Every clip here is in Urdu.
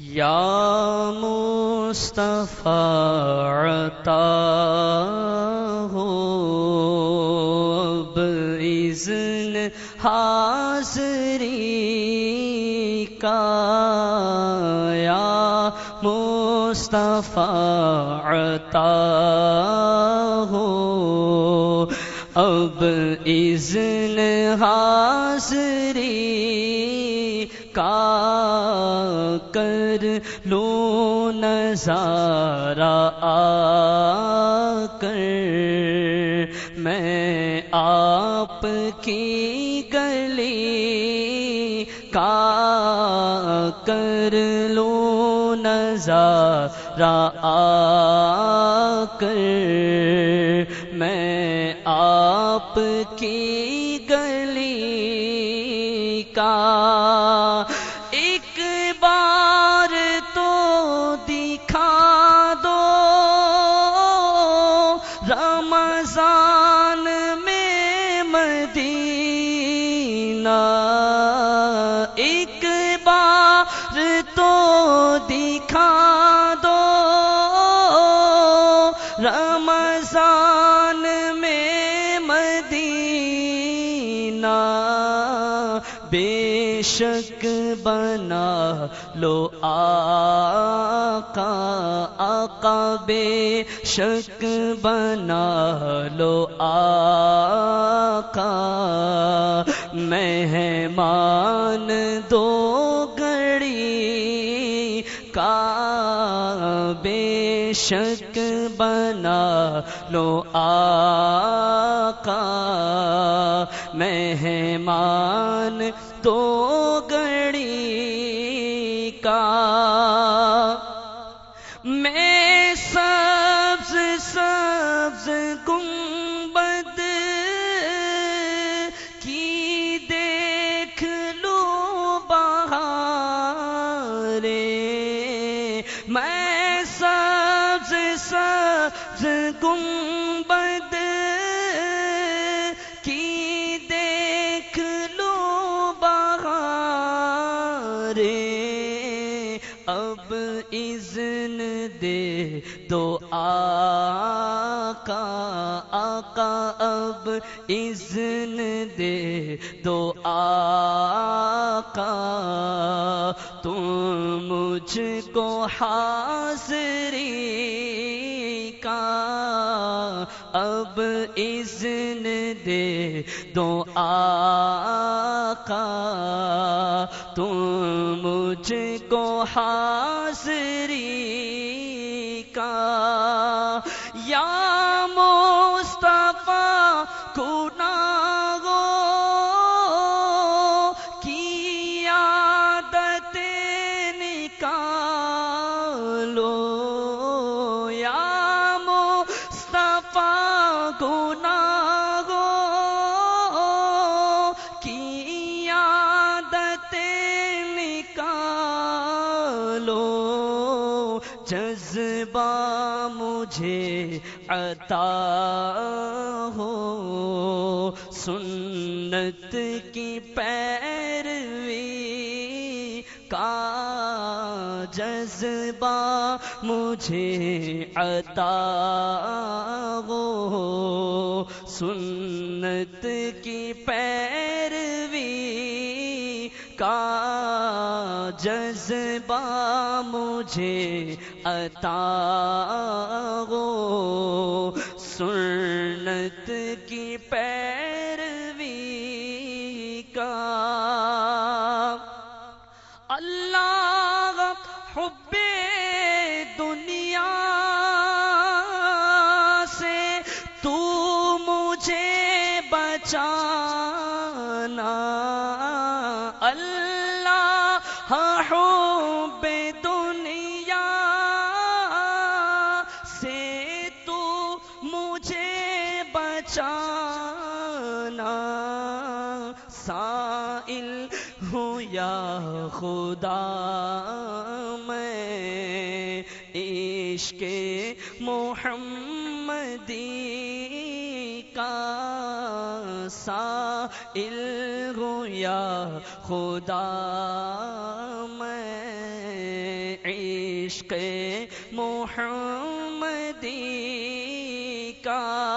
یا مصطفیٰ عطا ہو اب اذن حاضری کا یا مصطفیٰ عطا ہو اب اذن حاضری کا کر لو نظارہ آ کر۔ میں آپ کی گلی کا کر لو نظارہ آ کر۔ میں آپ کی رمضان میں مدینہ بے شک بنا لو آقا آقا بے شک بنا لو آقا۔ مہمان دو کا بے شک بنا لو آقا۔ مہمان تو گڑی سبز گنبد کی دیکھ لو بہارے۔ اب اذن دے دو آقا آقا، اب اذن دے دو آقا۔ تم مجھ کو حاضری کا اب اذن دے دو آقا۔ تم مجھ کو حاضری کا یا مجھے عطا ہو۔ سنت کی پیروی کا جذبہ مجھے عطا ہو۔ سنت کی پیروی کا جذبہ مجھے عطا ہو۔ سنت کی پیروی کا اللہ حب سائل ہوں، یا خدا، میں عشق محمدی کا سائل ہوں، یا خدا، میں عشق محمدی کا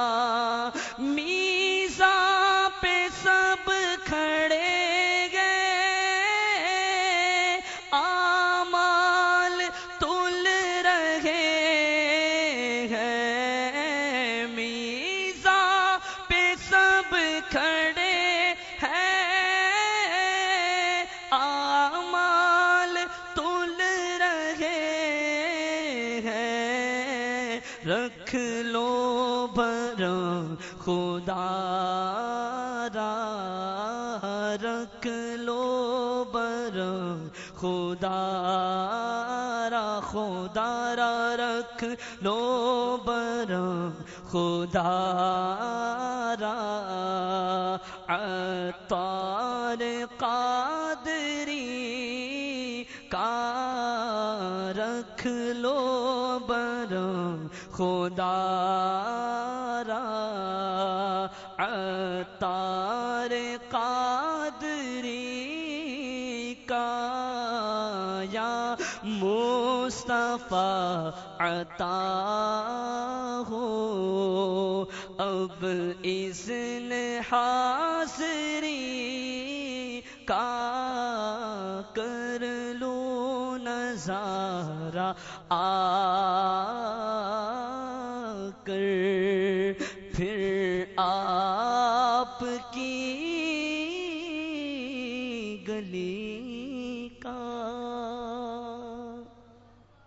رکھ لو بھر خدا را، رکھ لو بر خدا را خدا را، رکھ لو بر خدا را، عطار قادری کا رکھ لو خدا را عطار قادری کا، یا مصطفیٰ عطا ہو۔ اب اذن حاضری کا کر لو نظارہ آ کر پھر آپ کی